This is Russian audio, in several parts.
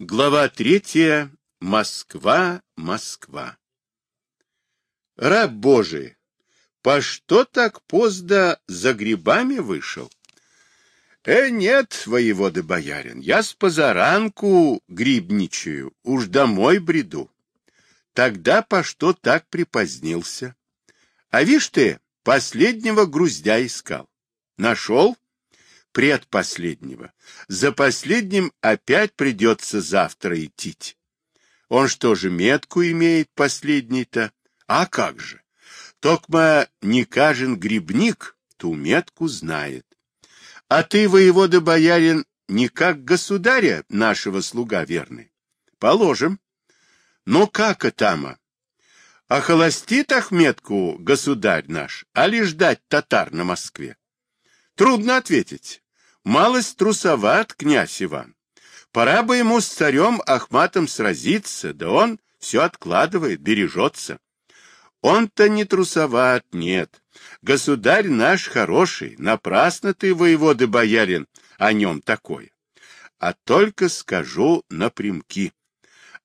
Глава третья. Москва, Москва. Раб Божий, по что так поздно за грибами вышел? Э, нет, воевода боярин, я с позаранку грибничаю, уж домой бреду. Тогда по что так припозднился? А вишь ты, последнего груздя искал. Нашел? Предпоследнего. За последним опять придется завтра идти. Он что же, метку имеет последний-то? А как же? Токма не кажен грибник, ту метку знает. А ты, воевода боярин, не как государя нашего слуга верный. Положим. Но как этама? А холостит Ахметку государь наш, а ли ждать татар на Москве? Трудно ответить. Малость трусоват князь Иван. Пора бы ему с царем Ахматом сразиться, да он все откладывает, бережется. Он-то не трусоват, нет. Государь наш хороший, напрасно ты, воеводы боярин, о нем такое. А только скажу напрямки.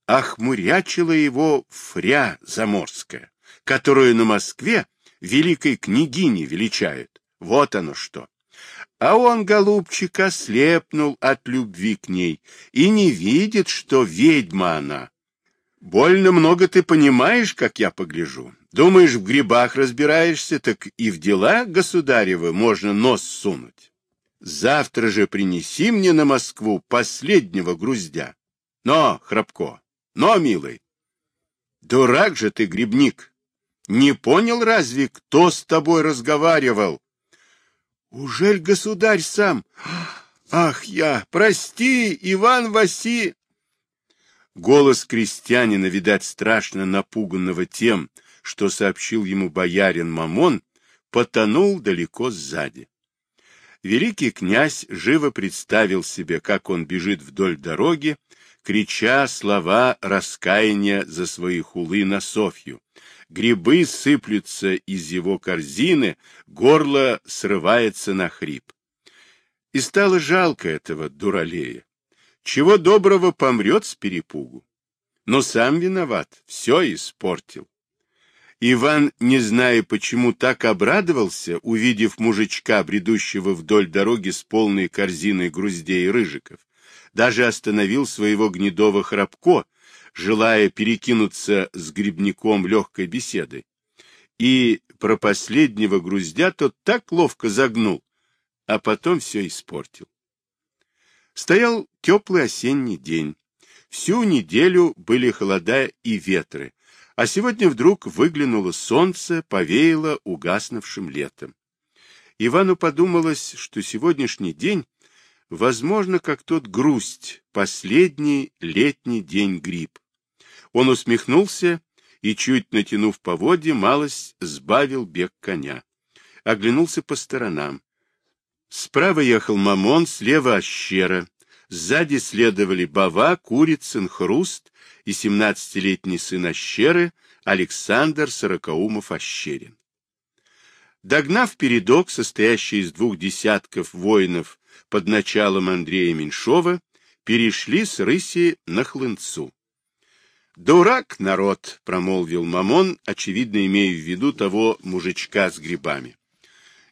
Охмурячила его фря заморская, которую на Москве великой княгиней величают. Вот оно что. А он, голубчик, ослепнул от любви к ней и не видит, что ведьма она. Больно много ты понимаешь, как я погляжу. Думаешь, в грибах разбираешься, так и в дела государевы можно нос сунуть. Завтра же принеси мне на Москву последнего груздя. Но, Храбко, но, милый. Дурак же ты, грибник. Не понял разве, кто с тобой разговаривал? Ужель государь сам? Ах я, прости, Иван Васи... Голос крестьянина, видать, страшно напуганного тем, что сообщил ему боярин Мамон, потонул далеко сзади. Великий князь живо представил себе, как он бежит вдоль дороги, крича слова раскаяния за свои хулы на Софью, грибы сыплются из его корзины, горло срывается на хрип. И стало жалко этого дуралея. Чего доброго помрет с перепугу. Но сам виноват, все испортил. Иван, не зная почему, так обрадовался, увидев мужичка, бредущего вдоль дороги с полной корзиной груздей и рыжиков. Даже остановил своего гнедого храбко, желая перекинуться с грибником легкой беседой. И про последнего груздя тот так ловко загнул, а потом все испортил. Стоял теплый осенний день. Всю неделю были холода и ветры, а сегодня вдруг выглянуло солнце, повеяло угаснувшим летом. Ивану подумалось, что сегодняшний день, возможно, как тот грусть, последний летний день гриб. Он усмехнулся и, чуть натянув поводья, малость сбавил бег коня. Оглянулся по сторонам. Справа ехал Мамон, слева Ощера. Сзади следовали Бава, Курицын, Хруст и семнадцатилетний сын Ощеры Александр Сорокаумов-Ощерин. Догнав передок, состоящий из двух десятков воинов под началом Андрея Меньшова, перешли с рыси на Хлынцу. «Дурак народ!» — промолвил Мамон, очевидно имея в виду того мужичка с грибами.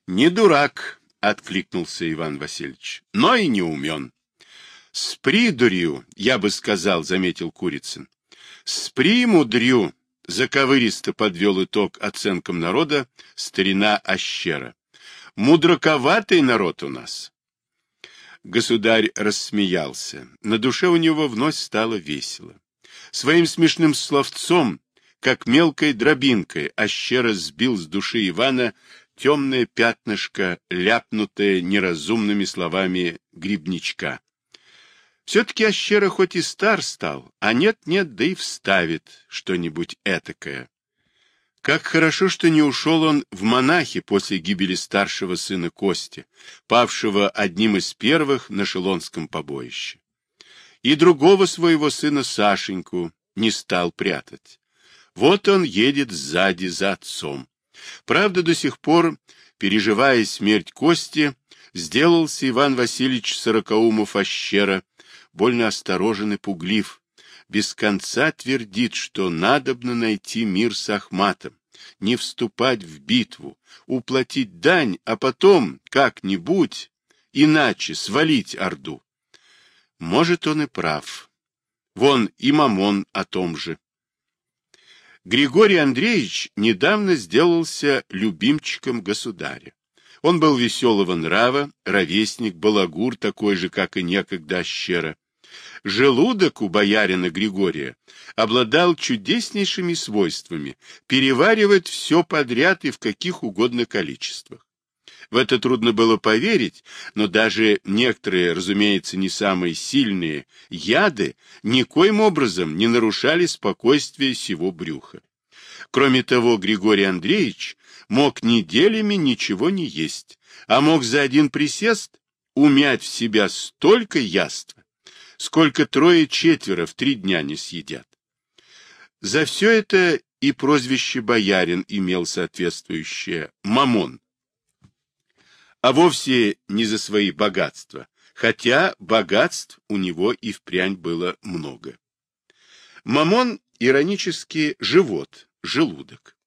«Не дурак!» — откликнулся Иван Васильевич, — «но и не умен». «С придурью, я бы сказал», — заметил Курицын. «С примудрью», — заковыристо подвел итог оценкам народа старина Ощера. «Мудроковатый народ у нас». Государь рассмеялся. На душе у него вновь стало весело. Своим смешным словцом, как мелкой дробинкой, Ащера сбил с души Ивана темное пятнышко, ляпнутое неразумными словами грибничка. Все-таки Ащера хоть и стар стал, а нет-нет, да и вставит что-нибудь этакое. Как хорошо, что не ушел он в монахи после гибели старшего сына Кости, павшего одним из первых на Шелонском побоище и другого своего сына Сашеньку не стал прятать. Вот он едет сзади за отцом. Правда, до сих пор, переживая смерть Кости, сделался Иван Васильевич Сорокаумов Ощера больно осторожен и пуглив, без конца твердит, что надобно найти мир с Ахматом, не вступать в битву, уплатить дань, а потом как-нибудь иначе свалить Орду. Может, он и прав. Вон и Мамон о том же. Григорий Андреевич недавно сделался любимчиком государя. Он был веселого нрава, ровесник, балагур, такой же, как и некогда Ащера. Желудок у боярина Григория обладал чудеснейшими свойствами переваривать все подряд и в каких угодно количествах. В это трудно было поверить, но даже некоторые, разумеется, не самые сильные яды никоим образом не нарушали спокойствие сего брюха. Кроме того, Григорий Андреевич мог неделями ничего не есть, а мог за один присест умять в себя столько яства, сколько трое-четверо в три дня не съедят. За все это и прозвище боярин имел соответствующее «мамон», а вовсе не за свои богатства, хотя богатств у него и впрямь было много. Мамон иронически живот, желудок.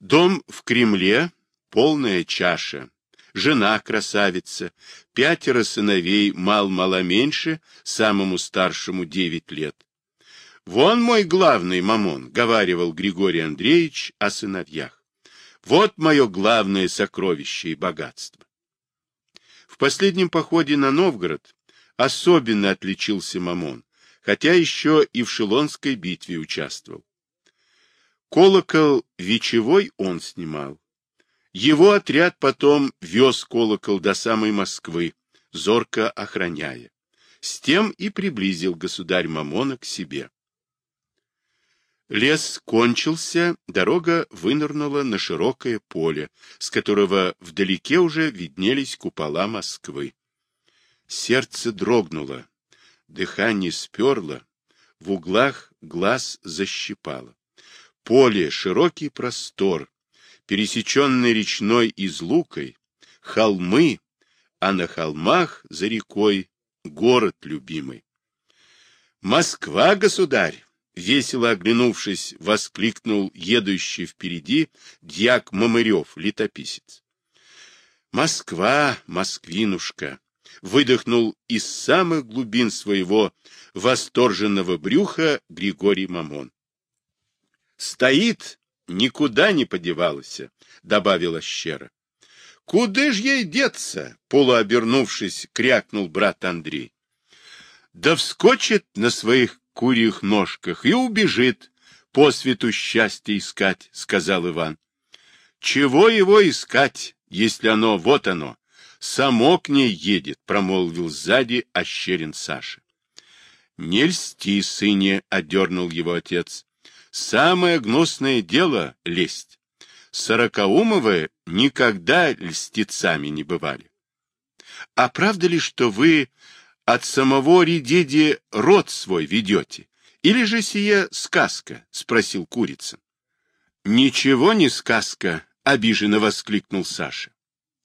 Дом в Кремле, полная чаша, жена красавица, пятеро сыновей мал-мало меньше, самому старшему девять лет. «Вон мой главный мамон», — говаривал Григорий Андреевич о сыновьях. Вот мое главное сокровище и богатство. В последнем походе на Новгород особенно отличился Мамон, хотя еще и в Шелонской битве участвовал. Колокол вечевой он снимал. Его отряд потом вез колокол до самой Москвы, зорко охраняя. С тем и приблизил государь Мамона к себе. Лес кончился, дорога вынырнула на широкое поле, с которого вдалеке уже виднелись купола Москвы. Сердце дрогнуло, дыхание сперло, в углах глаз защипало. Поле, широкий простор, пересеченный речной излукой, холмы, а на холмах за рекой город любимый. Москва, государь! Весело оглянувшись, воскликнул едущий впереди дьяк Мамырев, летописец. «Москва, москвинушка!» выдохнул из самых глубин своего восторженного брюха Григорий Мамон. «Стоит, никуда не подевалась», — добавила Щера. «Куда ж ей деться?» — полуобернувшись, крякнул брат Андрей. «Да вскочит на своих курьих ножках и убежит по свету счастья искать, — сказал Иван. — Чего его искать, если оно, вот оно, само к ней едет, — промолвил сзади ощерин Саша. — Не льсти, сыне, — одернул его отец. — Самое гнусное дело — лесть. Сорокаумовы никогда льстецами не бывали. — А правда ли, что вы от самого Редеди род свой ведете? Или же сие сказка? — спросил курица. — Ничего не сказка, — обиженно воскликнул Саша.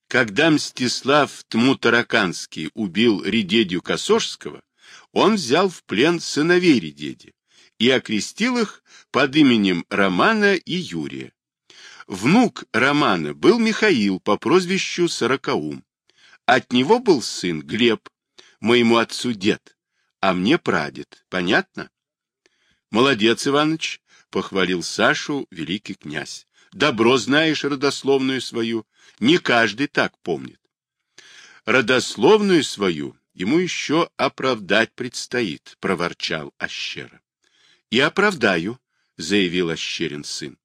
Когда Мстислав Тмутараканский убил Редедю Косожского, он взял в плен сыновей Редеди и окрестил их под именем Романа и Юрия. Внук Романа был Михаил по прозвищу Сорокаум. От него был сын Глеб, моему отцу дед, а мне прадед. Понятно? Молодец, Иваныч, похвалил Сашу великий князь. Добро знаешь родословную свою, не каждый так помнит. Родословную свою ему еще оправдать предстоит, проворчал Ащера. И оправдаю, заявил Ащерин сын.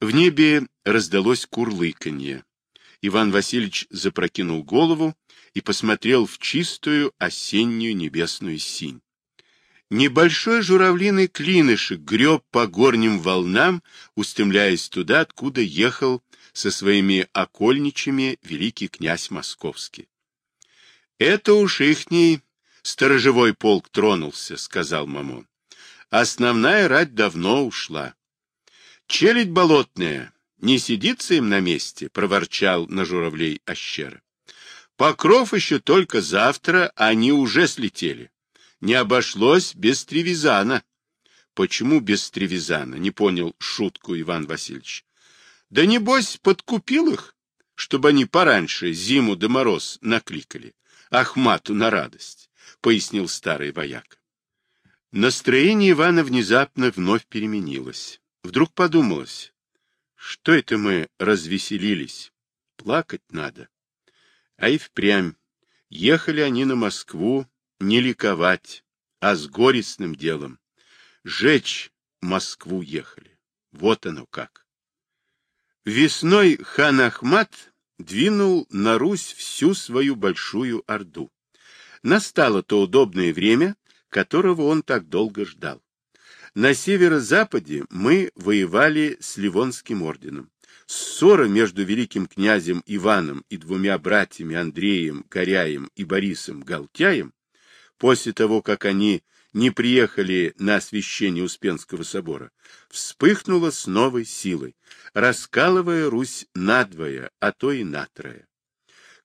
В небе раздалось курлыканье. Иван Васильевич запрокинул голову и посмотрел в чистую осеннюю небесную синь. Небольшой журавлиный клинышек греб по горним волнам, устремляясь туда, откуда ехал со своими окольничами великий князь Московский. — Это уж ихний сторожевой полк тронулся, — сказал Мамон. — Основная рать давно ушла. Челядь болотная, не сидится им на месте, — проворчал на журавлей Ощера. Покров еще только завтра, они уже слетели. Не обошлось без Тревизана. Почему без Тревизана? Не понял шутку Иван Васильевич. Да небось подкупил их, чтобы они пораньше зиму до мороз накликали. Ахмату на радость, пояснил старый вояк. Настроение Ивана внезапно вновь переменилось. Вдруг подумалось, что это мы развеселились? Плакать надо. А и впрямь. Ехали они на Москву не ликовать, а с горестным делом. Жечь Москву ехали. Вот оно как. Весной хан Ахмат двинул на Русь всю свою большую орду. Настало то удобное время, которого он так долго ждал. На северо-западе мы воевали с Ливонским орденом. Ссора между великим князем Иваном и двумя братьями Андреем, Коряем и Борисом Галтяем, после того, как они не приехали на освящение Успенского собора, вспыхнула с новой силой, раскалывая Русь надвое, а то и натрое.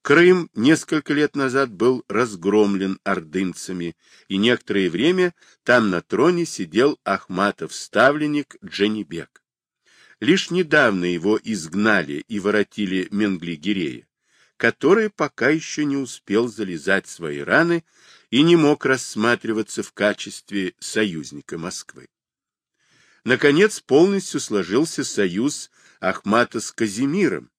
Крым несколько лет назад был разгромлен ордынцами, и некоторое время там на троне сидел Ахматов ставленник Дженебек. Лишь недавно его изгнали и воротили Менгли-Гирея, который пока еще не успел залезать свои раны и не мог рассматриваться в качестве союзника Москвы. Наконец полностью сложился союз Ахмата с Казимиром,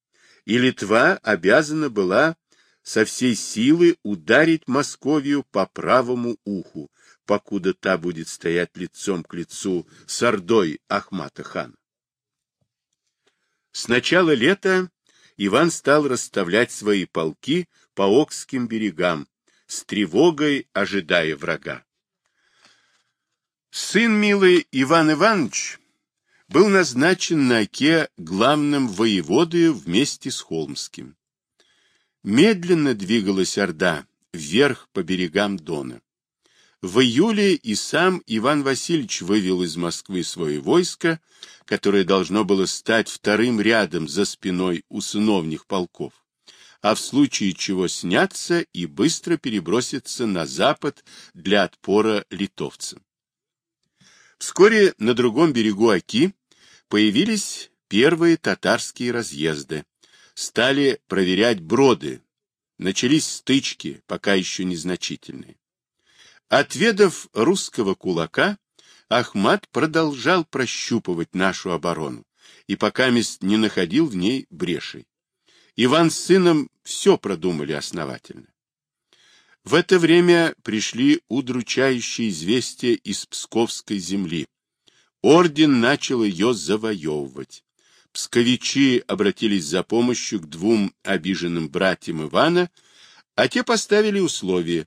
и Литва обязана была со всей силы ударить Московию по правому уху, покуда та будет стоять лицом к лицу с ордой Ахмата хана. С начала лета Иван стал расставлять свои полки по Окским берегам, с тревогой ожидая врага. Сын милый Иван Иванович был назначен на Оке главным воеводою вместе с Холмским. Медленно двигалась Орда вверх по берегам Дона. В июле и сам Иван Васильевич вывел из Москвы свое войско, которое должно было стать вторым рядом за спиной у сыновних полков, а в случае чего сняться и быстро переброситься на запад для отпора литовцам. Вскоре на другом берегу Оки появились первые татарские разъезды, стали проверять броды, начались стычки, пока еще незначительные. Отведав русского кулака, Ахмат продолжал прощупывать нашу оборону, и пока мест не находил в ней брешей. Иван с сыном все продумали основательно. В это время пришли удручающие известия из Псковской земли. Орден начал ее завоевывать. Псковичи обратились за помощью к двум обиженным братьям Ивана, а те поставили условие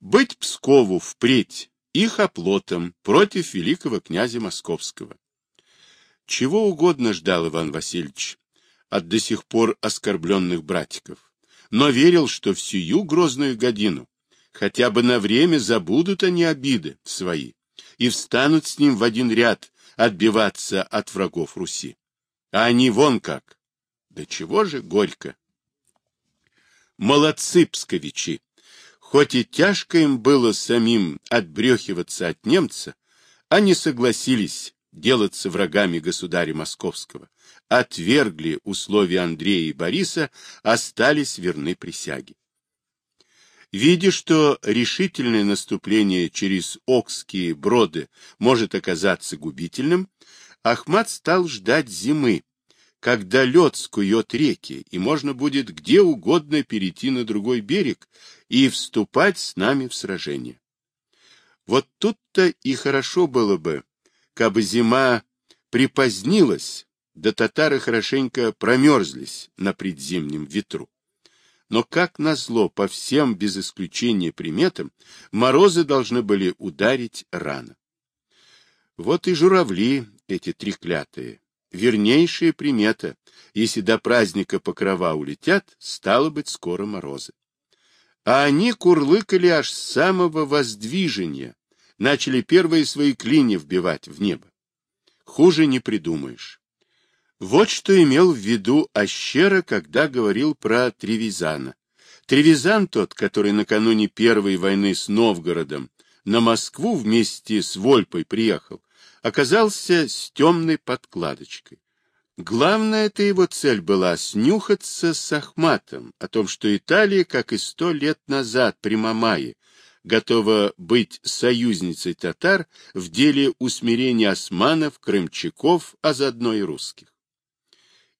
быть Пскову впредь их оплотом против великого князя Московского. Чего угодно ждал Иван Васильевич от до сих пор оскорбленных братиков, но верил, что в сию грозную годину хотя бы на время забудут они обиды свои и встанут с ним в один ряд отбиваться от врагов Руси. А они вон как. Да чего же горько. Молодцы псковичи. Хоть и тяжко им было самим отбрехиваться от немца, они согласились делаться врагами государя Московского, отвергли условия Андрея и Бориса, остались верны присяге. Видя, что решительное наступление через Окские броды может оказаться губительным, Ахмат стал ждать зимы, когда лед скует реки, и можно будет где угодно перейти на другой берег и вступать с нами в сражение. Вот тут-то и хорошо было бы, кабы зима припозднилась, да татары хорошенько промерзлись на предзимнем ветру. Но, как назло, по всем без исключения приметам, морозы должны были ударить рано. Вот и журавли эти треклятые. Вернейшая примета. Если до праздника покрова улетят, стало быть, скоро морозы. А они курлыкали аж с самого воздвижения, начали первые свои клини вбивать в небо. Хуже не придумаешь. Вот что имел в виду Ащера, когда говорил про Тревизана. Тревизан тот, который накануне Первой войны с Новгородом на Москву вместе с Вольпой приехал, оказался с темной подкладочкой. Главная эта его цель была снюхаться с Ахматом о том, что Италия, как и сто лет назад при Мамае, готова быть союзницей татар в деле усмирения османов, крымчаков, а заодно и русских.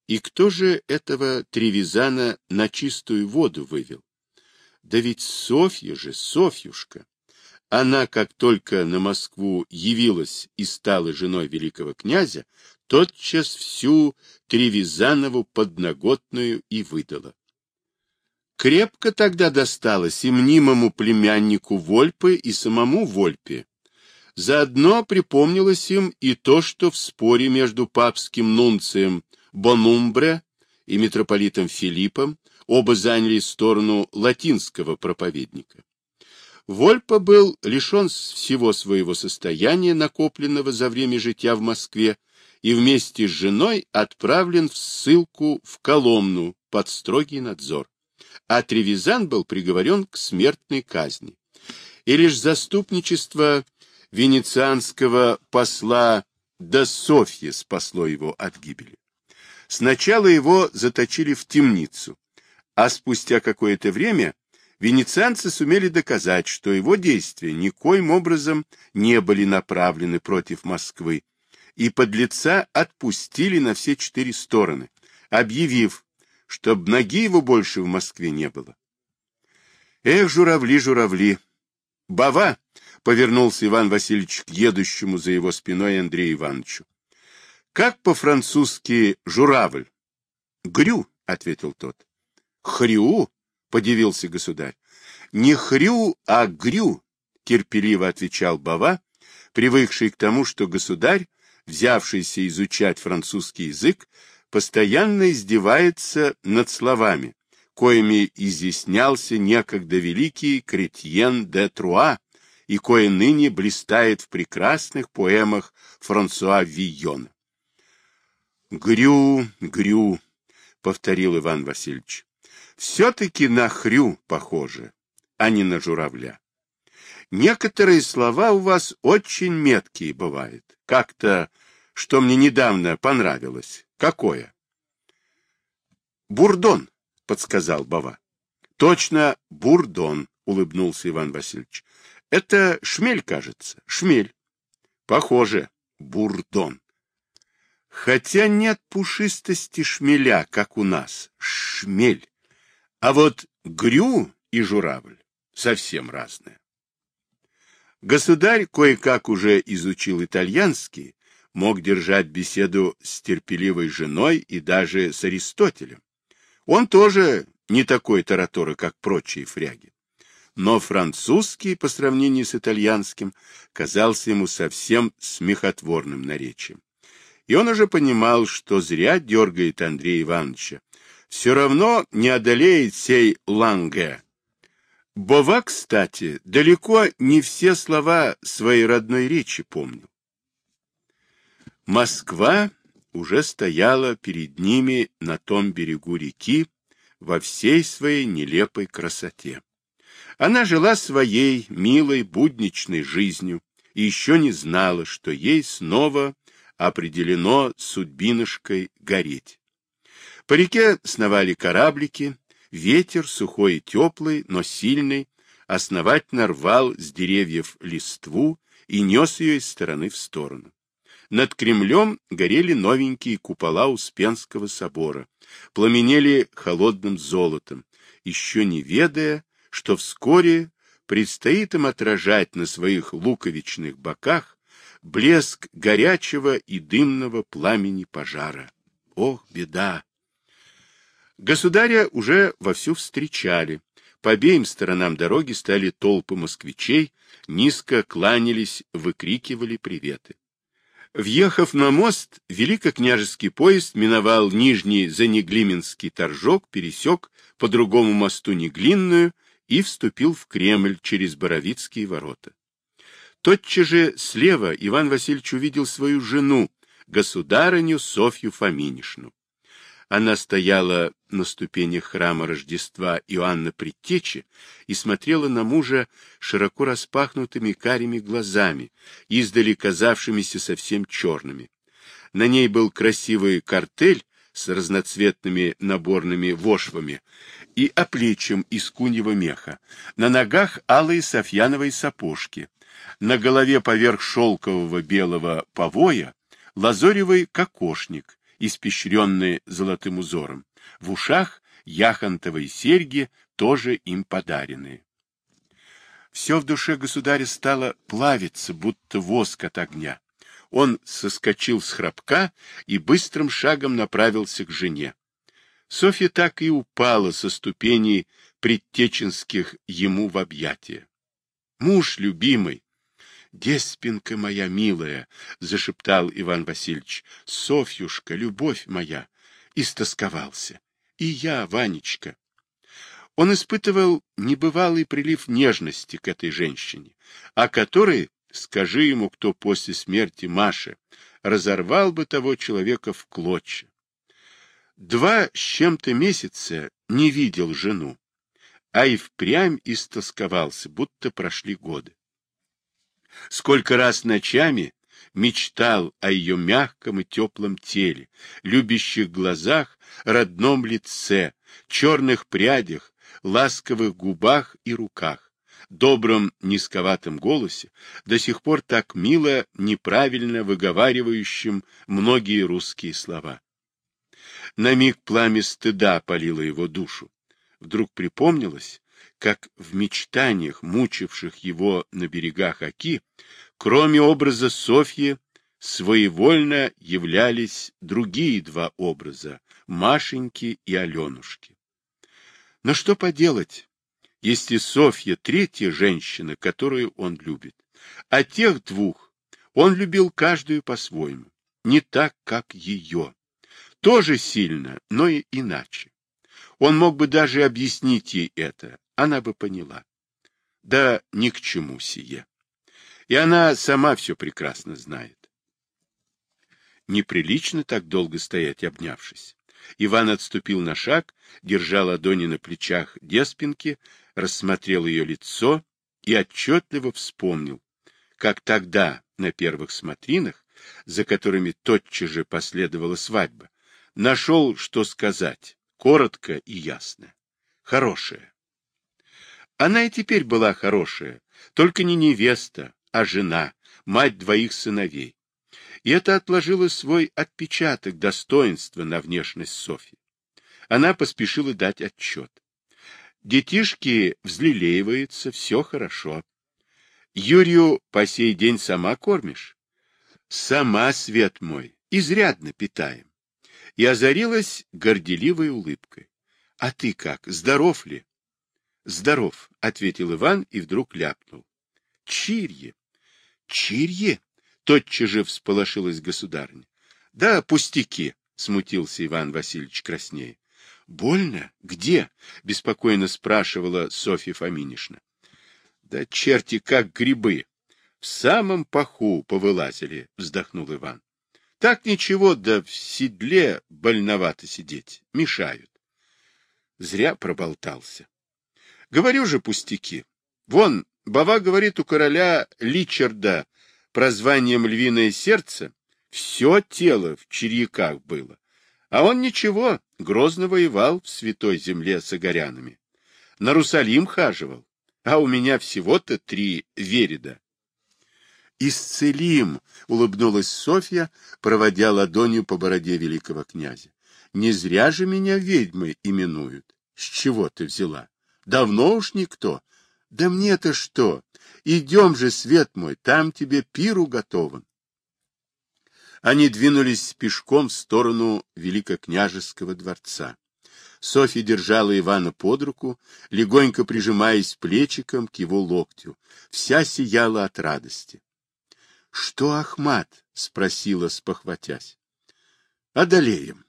И кто же этого Тревизана на чистую воду вывел? Да ведь Софья же, Софьюшка. Она, как только на Москву явилась и стала женой великого князя, тотчас всю Тревизанову подноготную и выдала. Крепко тогда досталось и мнимому племяннику Вольпы, и самому Вольпе. Заодно припомнилось им и то, что в споре между папским нунцием Бонумбре и митрополитом Филиппом оба заняли сторону латинского проповедника. Вольпа был лишен всего своего состояния, накопленного за время житья в Москве, и вместе с женой отправлен в ссылку в Коломну под строгий надзор а Тревизан был приговорен к смертной казни. И лишь заступничество венецианского посла до Софьи спасло его от гибели. Сначала его заточили в темницу, а спустя какое-то время венецианцы сумели доказать, что его действия никоим образом не были направлены против Москвы, и подлеца отпустили на все четыре стороны, объявив, чтоб ноги его больше в Москве не было. Эх, журавли, журавли! Бава! — повернулся Иван Васильевич к едущему за его спиной Андрею Ивановичу. — Как по-французски журавль? — Грю, — ответил тот. — Хрю? — подивился государь. — Не хрю, а грю, — терпеливо отвечал Бава, привыкший к тому, что государь, взявшийся изучать французский язык, постоянно издевается над словами, коими изъяснялся некогда великий Кретьен де Труа и кое ныне блистает в прекрасных поэмах Франсуа Вийона. «Грю, грю», — повторил Иван Васильевич, — «все-таки на хрю похоже, а не на журавля. Некоторые слова у вас очень меткие бывают, как-то, что мне недавно понравилось. Какое? Бурдон, подсказал Бава. Точно, бурдон, улыбнулся Иван Васильевич. Это шмель, кажется. Шмель. Похоже, бурдон. Хотя нет пушистости шмеля, как у нас. Шмель. А вот грю и журавль совсем разные. Государь кое-как уже изучил итальянский, мог держать беседу с терпеливой женой и даже с Аристотелем. Он тоже не такой тараторы, как прочие фряги. Но французский, по сравнению с итальянским, казался ему совсем смехотворным наречием. И он уже понимал, что зря дергает Андрея Ивановича. Все равно не одолеет сей ланге. Бова, кстати, далеко не все слова своей родной речи помнил. Москва уже стояла перед ними на том берегу реки во всей своей нелепой красоте. Она жила своей милой будничной жизнью и еще не знала, что ей снова определено судьбинышкой гореть. По реке сновали кораблики, ветер сухой и теплый, но сильный, основательно рвал с деревьев листву и нес ее из стороны в сторону. Над Кремлем горели новенькие купола Успенского собора, пламенели холодным золотом, еще не ведая, что вскоре предстоит им отражать на своих луковичных боках блеск горячего и дымного пламени пожара. Ох, беда! Государя уже вовсю встречали. По обеим сторонам дороги стали толпы москвичей, низко кланялись, выкрикивали приветы. Въехав на мост, великокняжеский поезд миновал Нижний Занеглименский торжок, пересек по другому мосту Неглинную и вступил в Кремль через Боровицкие ворота. Тотчас же слева Иван Васильевич увидел свою жену, государыню Софью Фоминишну. Она стояла на ступенях храма Рождества Иоанна Предтечи и смотрела на мужа широко распахнутыми карими глазами, издали казавшимися совсем черными. На ней был красивый картель с разноцветными наборными вошвами и оплечем из куньего меха. На ногах алые софьяновые сапожки. На голове поверх шелкового белого повоя лазоревый кокошник, испещренный золотым узором. В ушах яхонтовые серьги, тоже им подаренные. Все в душе государя стало плавиться, будто воск от огня. Он соскочил с храпка и быстрым шагом направился к жене. Софья так и упала со ступеней предтеченских ему в объятия. Муж любимый, Деспинка моя милая, — зашептал Иван Васильевич, — Софьюшка, любовь моя, истосковался. И я, Ванечка. Он испытывал небывалый прилив нежности к этой женщине, о которой, скажи ему кто после смерти Маши, разорвал бы того человека в клочья. Два с чем-то месяца не видел жену, а и впрямь истосковался, будто прошли годы. Сколько раз ночами мечтал о ее мягком и теплом теле, любящих глазах, родном лице, черных прядях, ласковых губах и руках, добром низковатом голосе, до сих пор так мило, неправильно выговаривающим многие русские слова. На миг пламя стыда опалило его душу. Вдруг припомнилось, как в мечтаниях, мучивших его на берегах Оки, кроме образа Софьи, своевольно являлись другие два образа — Машеньки и Аленушки. Но что поделать, если Софья — третья женщина, которую он любит, а тех двух он любил каждую по-своему, не так, как ее. Тоже сильно, но и иначе. Он мог бы даже объяснить ей это, она бы поняла. Да ни к чему сие. И она сама все прекрасно знает. Неприлично так долго стоять, обнявшись. Иван отступил на шаг, держал ладони на плечах деспинки, рассмотрел ее лицо и отчетливо вспомнил, как тогда, на первых смотринах, за которыми тотчас же последовала свадьба, нашел, что сказать, коротко и ясно. Хорошее. Она и теперь была хорошая, только не невеста, а жена, мать двоих сыновей. И это отложило свой отпечаток достоинства на внешность Софьи. Она поспешила дать отчет. Детишки взлелеиваются, все хорошо. Юрию по сей день сама кормишь? Сама, свет мой, изрядно питаем. И озарилась горделивой улыбкой. А ты как, здоров ли? — Здоров, — ответил Иван и вдруг ляпнул. — Чирье! — Чирье! — тотчас же всполошилась государня. — Да, пустяки, — смутился Иван Васильевич краснее. — Больно? Где? — беспокойно спрашивала Софья Фоминишна. — Да черти как грибы! В самом паху повылазили, — вздохнул Иван. — Так ничего, да в седле больновато сидеть, мешают. Зря проболтался. Говорю же пустяки. Вон, Бава говорит у короля Личарда прозванием «Львиное сердце» все тело в черьяках было. А он ничего, грозно воевал в святой земле с огорянами. На Русалим хаживал, а у меня всего-то три вереда. «Исцелим!» — улыбнулась Софья, проводя ладонью по бороде великого князя. «Не зря же меня ведьмой именуют. С чего ты взяла?» Давно уж никто. Да мне-то что? Идем же, свет мой, там тебе пиру готован. Они двинулись пешком в сторону Великокняжеского дворца. Софья держала Ивана под руку, легонько прижимаясь плечиком к его локтю. Вся сияла от радости. — Что, Ахмат? — спросила, спохватясь. — Одолеем.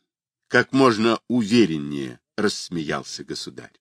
Как можно увереннее, — рассмеялся государь.